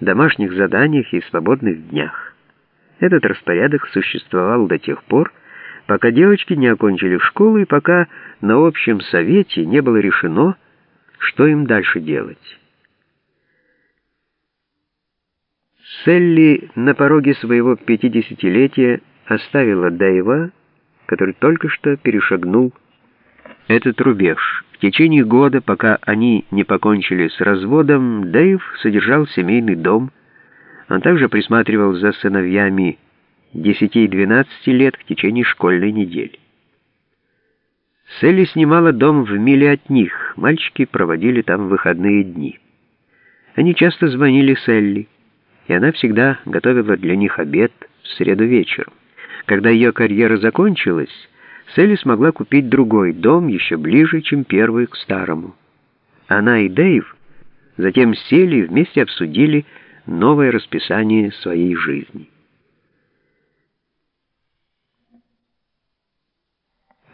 домашних заданиях и свободных днях. Этот распорядок существовал до тех пор, пока девочки не окончили школу и пока на общем совете не было решено, что им дальше делать. Селли на пороге своего пятидесятилетия оставила Дэйва, который только что перешагнул этот рубеж. В течение года, пока они не покончили с разводом, Дэйв содержал семейный дом. Он также присматривал за сыновьями 10 и 12 лет в течение школьной недели. Селли снимала дом в миле от них. Мальчики проводили там выходные дни. Они часто звонили Селли, и она всегда готовила для них обед в среду вечером. Когда ее карьера закончилась, Селли смогла купить другой дом еще ближе, чем первый к старому. Она и Дэйв затем сели и вместе обсудили новое расписание своей жизни.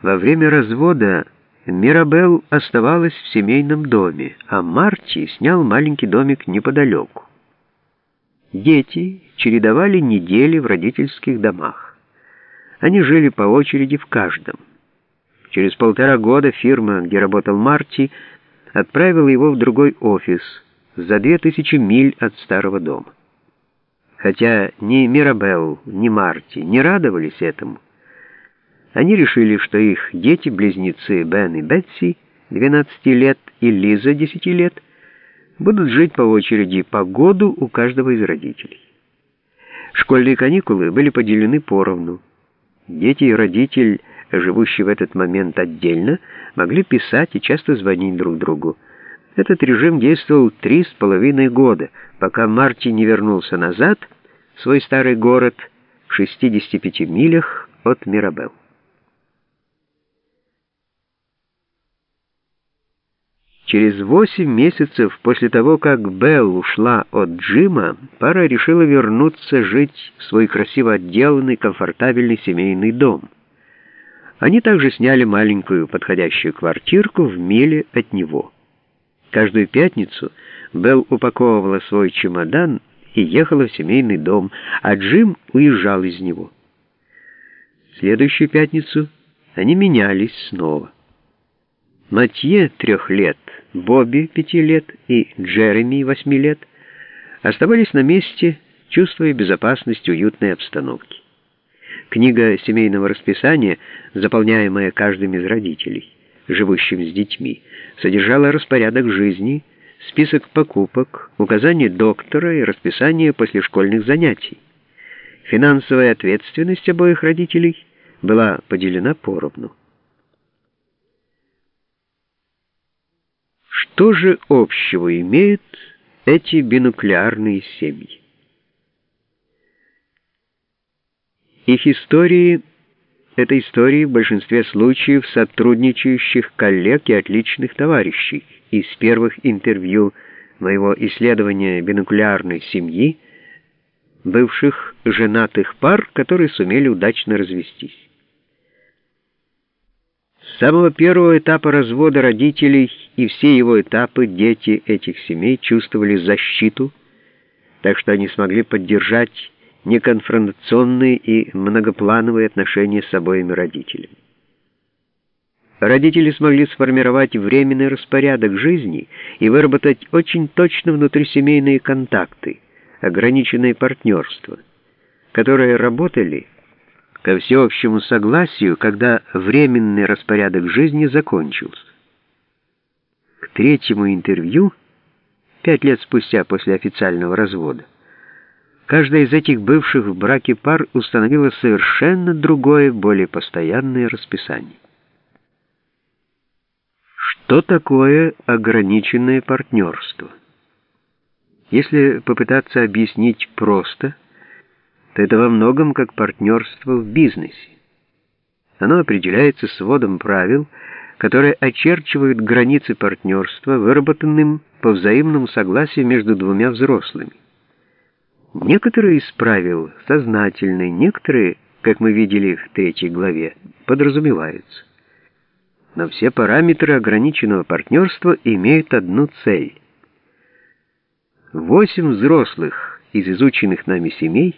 Во время развода Мирабелл оставалась в семейном доме, а Марти снял маленький домик неподалеку. Дети чередовали недели в родительских домах. Они жили по очереди в каждом. Через полтора года фирма, где работал Марти, отправила его в другой офис за две тысячи миль от старого дома. Хотя ни Мирабелл, ни Марти не радовались этому, они решили, что их дети-близнецы Бен и Бетси, 12 лет, и Лиза, 10 лет, будут жить по очереди по году у каждого из родителей. Школьные каникулы были поделены поровну. Дети и родитель, живущие в этот момент отдельно, могли писать и часто звонить друг другу. Этот режим действовал три с половиной года, пока Марти не вернулся назад в свой старый город в 65 милях от Мирабелл. Через восемь месяцев после того, как Белл ушла от Джима, пара решила вернуться жить в свой красиво отделанный, комфортабельный семейный дом. Они также сняли маленькую подходящую квартирку в миле от него. Каждую пятницу Белл упаковывала свой чемодан и ехала в семейный дом, а Джим уезжал из него. В следующую пятницу они менялись снова. Матье трех лет — Бобби, пяти лет, и Джереми, восьми лет, оставались на месте, чувствуя безопасность уютной обстановки. Книга семейного расписания, заполняемая каждым из родителей, живущим с детьми, содержала распорядок жизни, список покупок, указания доктора и расписание послешкольных занятий. Финансовая ответственность обоих родителей была поделена поровну. Что же общего имеют эти бинуклеарные семьи? Их истории — это истории в большинстве случаев сотрудничающих коллег и отличных товарищей. Из первых интервью моего исследования бинуклеарной семьи бывших женатых пар, которые сумели удачно развестись. С самого первого этапа развода родителей и все его этапы дети этих семей чувствовали защиту, так что они смогли поддержать неконфронтационные и многоплановые отношения с обоими родителями. Родители смогли сформировать временный распорядок жизни и выработать очень точно внутрисемейные контакты, ограниченное партнерство, которые работали ко всеобщему согласию, когда временный распорядок жизни закончился. К третьему интервью, пять лет спустя после официального развода, каждая из этих бывших в браке пар установила совершенно другое, более постоянное расписание. Что такое ограниченное партнерство? Если попытаться объяснить просто – то это во многом как партнерство в бизнесе. Оно определяется сводом правил, которые очерчивают границы партнерства, выработанным по взаимному согласию между двумя взрослыми. Некоторые из правил сознательны, некоторые, как мы видели в третьей главе, подразумеваются. Но все параметры ограниченного партнерства имеют одну цель. Восемь взрослых из изученных нами семей